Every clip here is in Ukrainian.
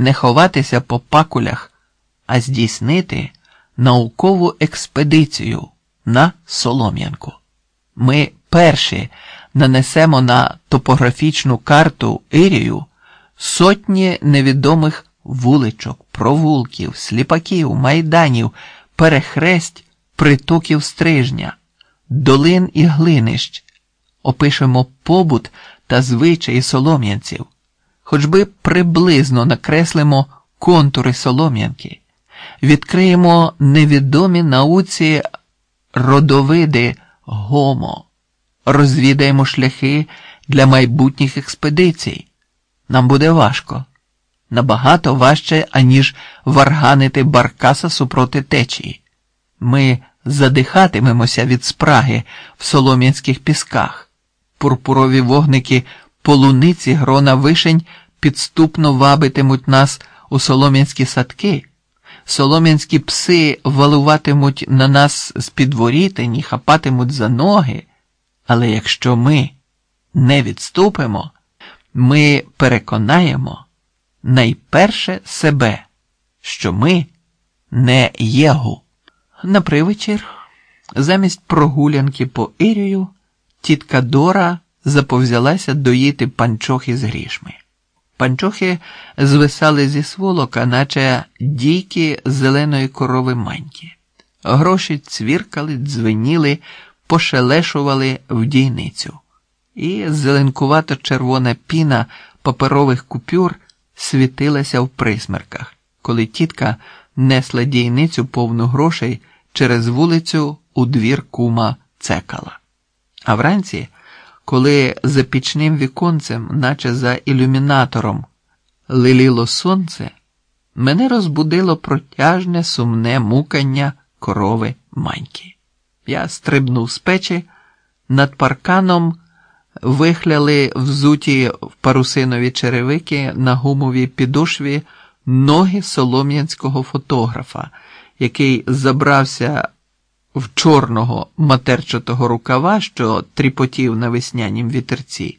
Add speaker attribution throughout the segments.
Speaker 1: не ховатися по пакулях, а здійснити наукову експедицію на Солом'янку. Ми перші нанесемо на топографічну карту Ірію сотні невідомих вуличок, провулків, сліпаків, майданів, перехресть, притоків стрижня, долин і глинищ, опишемо побут та звичаї солом'янців, хоч би приблизно накреслимо контури солом'янки, відкриємо невідомі науці родовиди гомо, розвідаємо шляхи для майбутніх експедицій. Нам буде важко, набагато важче, аніж варганити баркаса супроти течії. Ми задихатимемося від спраги в солом'янських пісках, пурпурові вогники полуниці грона вишень підступно вабитимуть нас у солом'янські садки, солом'янські пси валуватимуть на нас з підворітені, хапатимуть за ноги. Але якщо ми не відступимо, ми переконаємо найперше себе, що ми не єгу. На привечір, замість прогулянки по Ірію, тітка Дора заповзялася доїти панчохи з грішми. Панчохи звисали зі сволока, наче дійки зеленої корови маньки. Гроші цвіркали, дзвеніли, пошелешували в дійницю, і зеленкувато червона піна паперових купюр світилася в присмерках, коли тітка несла дійницю повну грошей через вулицю у двір кума цекала. А вранці, коли за пічним віконцем, наче за ілюмінатором, лиліло сонце, мене розбудило протяжне сумне мукання корови маньки. Я стрибнув з печі, над парканом вихляли взуті в парусинові черевики на гумовій підошві ноги солом'янського фотографа, який забрався в чорного матерчатого рукава, що тріпотів на веснянім вітерці,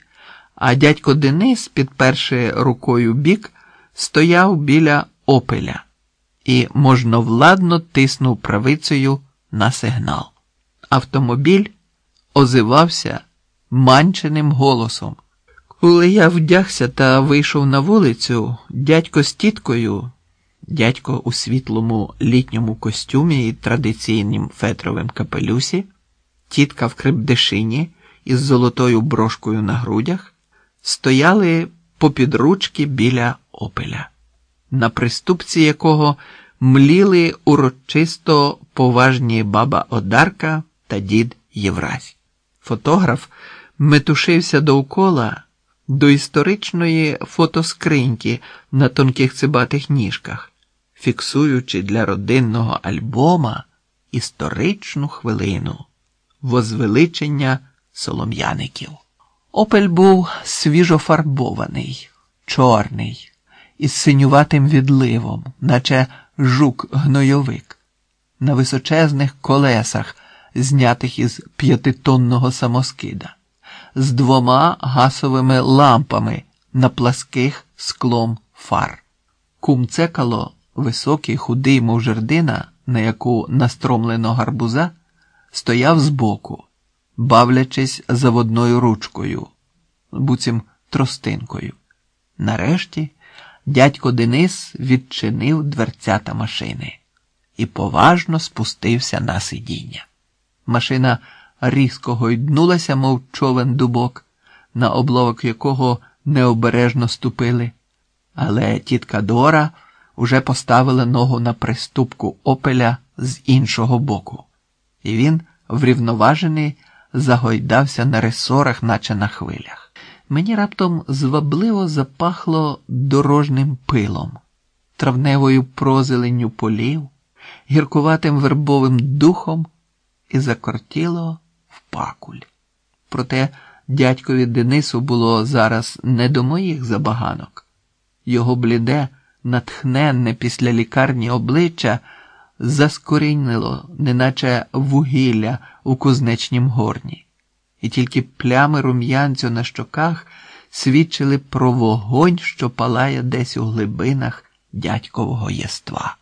Speaker 1: а дядько Денис, підперши рукою бік, стояв біля опеля і можновладно тиснув правицею на сигнал. Автомобіль озивався манченим голосом. Коли я вдягся та вийшов на вулицю, дядько з тіткою, дядько у світлому літньому костюмі і традиційнім фетровим капелюсі, тітка в крепдешині із золотою брошкою на грудях, стояли попід ручки біля опеля, на приступці якого мліли урочисто поважні баба Одарка та дід Євразь. Фотограф метушився довкола до історичної фотоскриньки на тонких цибатих ніжках, фіксуючи для родинного альбома історичну хвилину возвеличення солом'яників. Опель був свіжофарбований, чорний, із синюватим відливом, наче жук-гнойовик, на височезних колесах, знятих із п'ятитонного самоскида з двома гасовими лампами на пласких склом фар. Кум цекало, високий, худий, мов жердина, на яку настромлено гарбуза, стояв збоку, бавлячись заводною ручкою, буцім тростинкою. Нарешті дядько Денис відчинив дверцята машини і поважно спустився на сидіння. Машина різко гойднулася, мов човен дубок, на обловок якого необережно ступили, але тітка Дора уже поставила ногу на приступку опеля з іншого боку, і він, врівноважений, загойдався на ресорах, наче на хвилях. Мені раптом звабливо запахло дорожним пилом, травневою прозеленню полів, гіркуватим вербовим духом і закортіло в пакуль. Проте дядькові Денису було зараз не до моїх забаганок. Його бліде, натхненне після лікарні обличчя заскорінило, неначе вугілля у кузнечнім горні, і тільки плями рум'янцю на щоках свідчили про вогонь, що палає десь у глибинах дядькового єства.